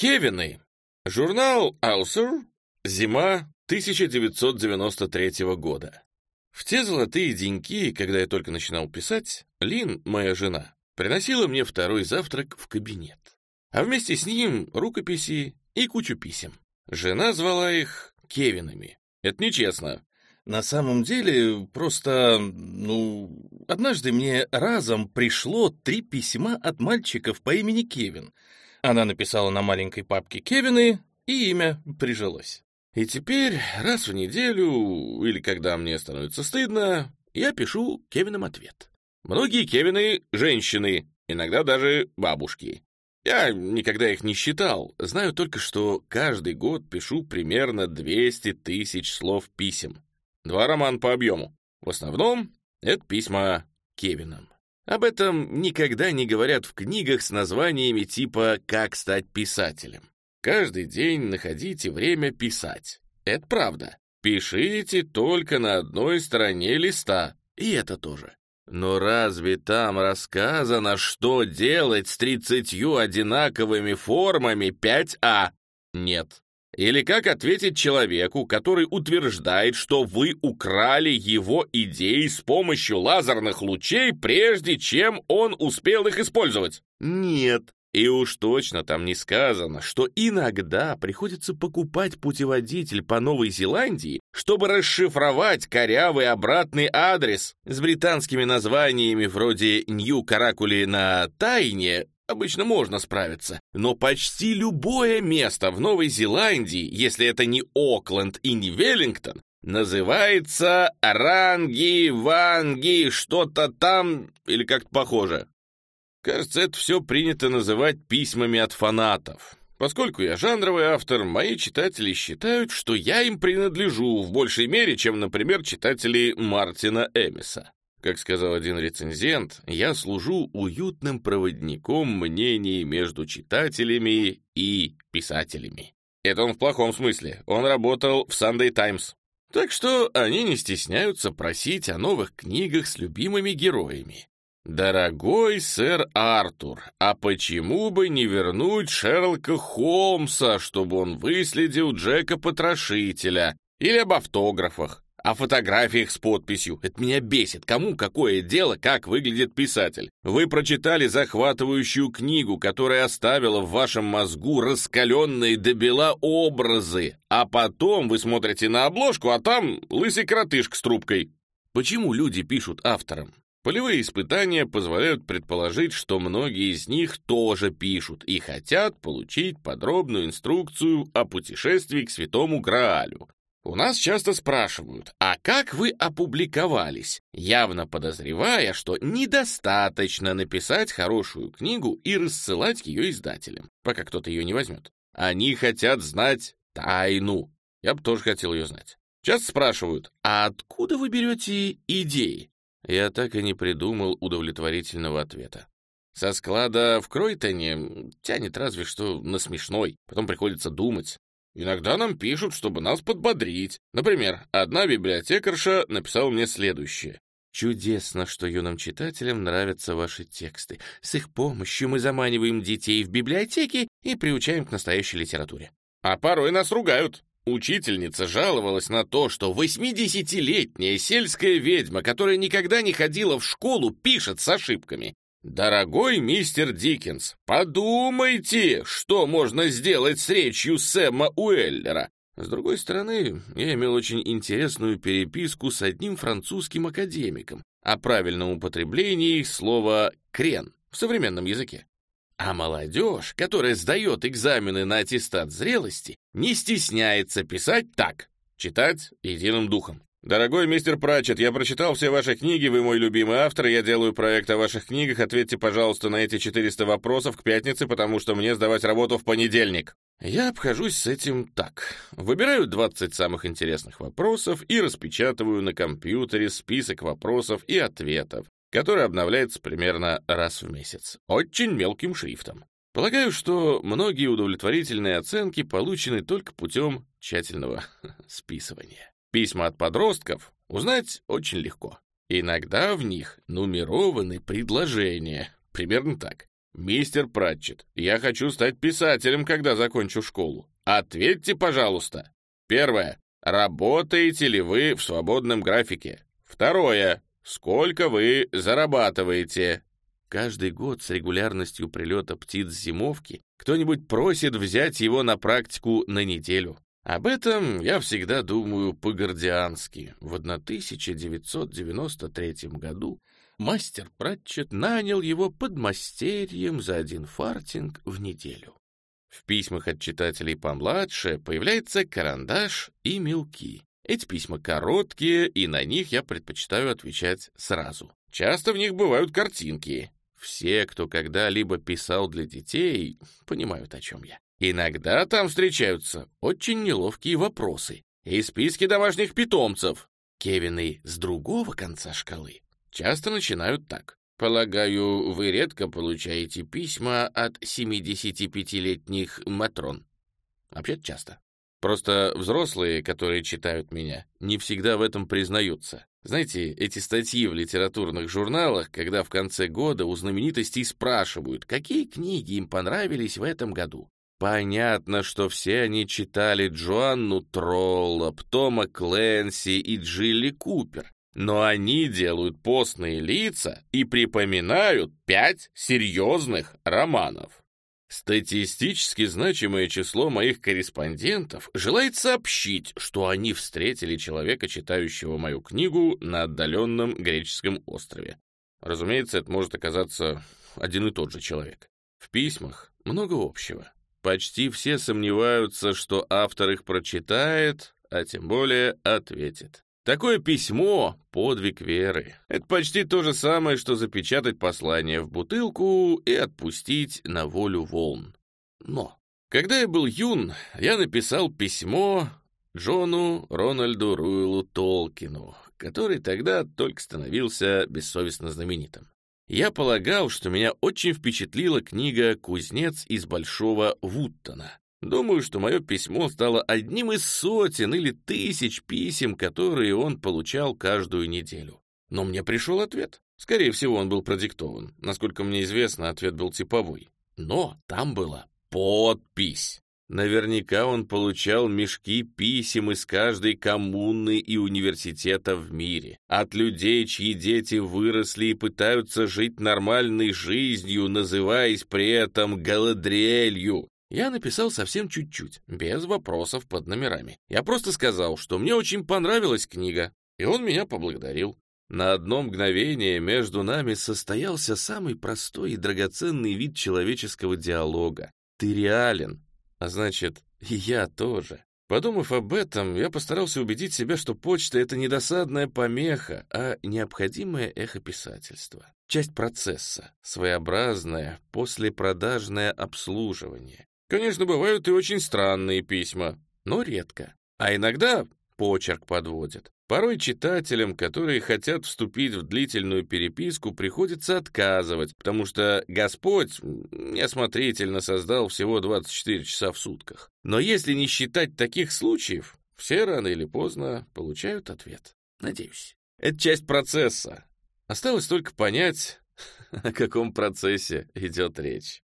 Кевины. Журнал «Аусер», зима 1993 года. В те золотые деньки, когда я только начинал писать, Лин, моя жена, приносила мне второй завтрак в кабинет. А вместе с ним рукописи и кучу писем. Жена звала их Кевинами. Это нечестно. На самом деле, просто, ну, однажды мне разом пришло три письма от мальчиков по имени Кевин. Она написала на маленькой папке Кевины, и имя прижилось. И теперь раз в неделю, или когда мне становится стыдно, я пишу Кевинам ответ. Многие Кевины — женщины, иногда даже бабушки. Я никогда их не считал, знаю только, что каждый год пишу примерно 200 тысяч слов писем. Два романа по объему. В основном это письма Кевинам. Об этом никогда не говорят в книгах с названиями типа «Как стать писателем». Каждый день находите время писать. Это правда. Пишите только на одной стороне листа, и это тоже. Но разве там рассказано, что делать с тридцатью одинаковыми формами 5А? Нет. Или как ответить человеку, который утверждает, что вы украли его идеи с помощью лазерных лучей, прежде чем он успел их использовать? Нет. И уж точно там не сказано, что иногда приходится покупать путеводитель по Новой Зеландии, чтобы расшифровать корявый обратный адрес с британскими названиями вроде Нью-Каракули на Тайне, обычно можно справиться, но почти любое место в Новой Зеландии, если это не Окленд и не Веллингтон, называется Ранги, Ванги, что-то там или как-то похоже. Кажется, это все принято называть письмами от фанатов. Поскольку я жанровый автор, мои читатели считают, что я им принадлежу в большей мере, чем, например, читатели Мартина Эмиса. Как сказал один рецензент, я служу уютным проводником мнений между читателями и писателями. Это он в плохом смысле. Он работал в Sunday Times. Так что они не стесняются просить о новых книгах с любимыми героями. «Дорогой сэр Артур, а почему бы не вернуть Шерлока Холмса, чтобы он выследил Джека-потрошителя? Или об автографах? О фотографиях с подписью. Это меня бесит. Кому какое дело, как выглядит писатель? Вы прочитали захватывающую книгу, которая оставила в вашем мозгу раскаленные до бела образы, а потом вы смотрите на обложку, а там лысый кротышка с трубкой. Почему люди пишут авторам? Полевые испытания позволяют предположить, что многие из них тоже пишут и хотят получить подробную инструкцию о путешествии к Святому Граалю. У нас часто спрашивают, а как вы опубликовались, явно подозревая, что недостаточно написать хорошую книгу и рассылать ее издателям, пока кто-то ее не возьмет. Они хотят знать тайну. Я бы тоже хотел ее знать. Часто спрашивают, а откуда вы берете идеи? Я так и не придумал удовлетворительного ответа. Со склада в Кройтоне тянет разве что на смешной, потом приходится думать. Иногда нам пишут, чтобы нас подбодрить. Например, одна библиотекарша написала мне следующее. Чудесно, что юным читателям нравятся ваши тексты. С их помощью мы заманиваем детей в библиотеки и приучаем к настоящей литературе. А порой нас ругают. Учительница жаловалась на то, что 80-летняя сельская ведьма, которая никогда не ходила в школу, пишет с ошибками. «Дорогой мистер Диккенс, подумайте, что можно сделать с речью Сэма Уэллера». С другой стороны, я имел очень интересную переписку с одним французским академиком о правильном употреблении слова «крен» в современном языке. А молодежь, которая сдает экзамены на аттестат зрелости, не стесняется писать так, читать единым духом. «Дорогой мистер Пратчет, я прочитал все ваши книги, вы мой любимый автор, я делаю проект о ваших книгах, ответьте, пожалуйста, на эти 400 вопросов к пятнице, потому что мне сдавать работу в понедельник». Я обхожусь с этим так. Выбираю 20 самых интересных вопросов и распечатываю на компьютере список вопросов и ответов, который обновляется примерно раз в месяц, очень мелким шрифтом. Полагаю, что многие удовлетворительные оценки получены только путем тщательного списывания. Письма от подростков узнать очень легко. Иногда в них нумерованы предложения. Примерно так. «Мистер Пратчет, я хочу стать писателем, когда закончу школу. Ответьте, пожалуйста. Первое. Работаете ли вы в свободном графике? Второе. Сколько вы зарабатываете?» Каждый год с регулярностью прилета птиц зимовки кто-нибудь просит взять его на практику на неделю. Об этом я всегда думаю по-гордиански. В 1993 году мастер Пратчет нанял его подмастерьем за один фартинг в неделю. В письмах от читателей помладше появляется карандаш и мелки. Эти письма короткие, и на них я предпочитаю отвечать сразу. Часто в них бывают картинки. Все, кто когда-либо писал для детей, понимают, о чем я. Иногда там встречаются очень неловкие вопросы и списки домашних питомцев. Кевины с другого конца шкалы часто начинают так. «Полагаю, вы редко получаете письма от 75-летних матрон?» Вообще часто. Просто взрослые, которые читают меня, не всегда в этом признаются. Знаете, эти статьи в литературных журналах, когда в конце года у знаменитостей спрашивают, какие книги им понравились в этом году. Понятно, что все они читали Джоанну Троллоп, Тома Кленси и Джилли Купер, но они делают постные лица и припоминают пять серьезных романов. Статистически значимое число моих корреспондентов желает сообщить, что они встретили человека, читающего мою книгу на отдаленном греческом острове. Разумеется, это может оказаться один и тот же человек. В письмах много общего. Почти все сомневаются, что автор их прочитает, а тем более ответит. Такое письмо — подвиг веры. Это почти то же самое, что запечатать послание в бутылку и отпустить на волю волн. Но, когда я был юн, я написал письмо Джону Рональду Руэлу Толкину, который тогда только становился бессовестно знаменитым. Я полагал, что меня очень впечатлила книга «Кузнец из Большого Вуттона», Думаю, что мое письмо стало одним из сотен или тысяч писем, которые он получал каждую неделю. Но мне пришел ответ. Скорее всего, он был продиктован. Насколько мне известно, ответ был типовой. Но там была подпись. Наверняка он получал мешки писем из каждой коммуны и университета в мире. От людей, чьи дети выросли и пытаются жить нормальной жизнью, называясь при этом Галадриэлью. Я написал совсем чуть-чуть, без вопросов под номерами. Я просто сказал, что мне очень понравилась книга, и он меня поблагодарил. На одно мгновение между нами состоялся самый простой и драгоценный вид человеческого диалога. Ты реален, а значит, и я тоже. Подумав об этом, я постарался убедить себя, что почта — это не досадная помеха, а необходимое эхо писательства. Часть процесса, своеобразное послепродажное обслуживание. Конечно, бывают и очень странные письма, но редко. А иногда почерк подводит. Порой читателям, которые хотят вступить в длительную переписку, приходится отказывать, потому что Господь неосмотрительно создал всего 24 часа в сутках. Но если не считать таких случаев, все рано или поздно получают ответ. Надеюсь. Это часть процесса. Осталось только понять, о каком процессе идет речь.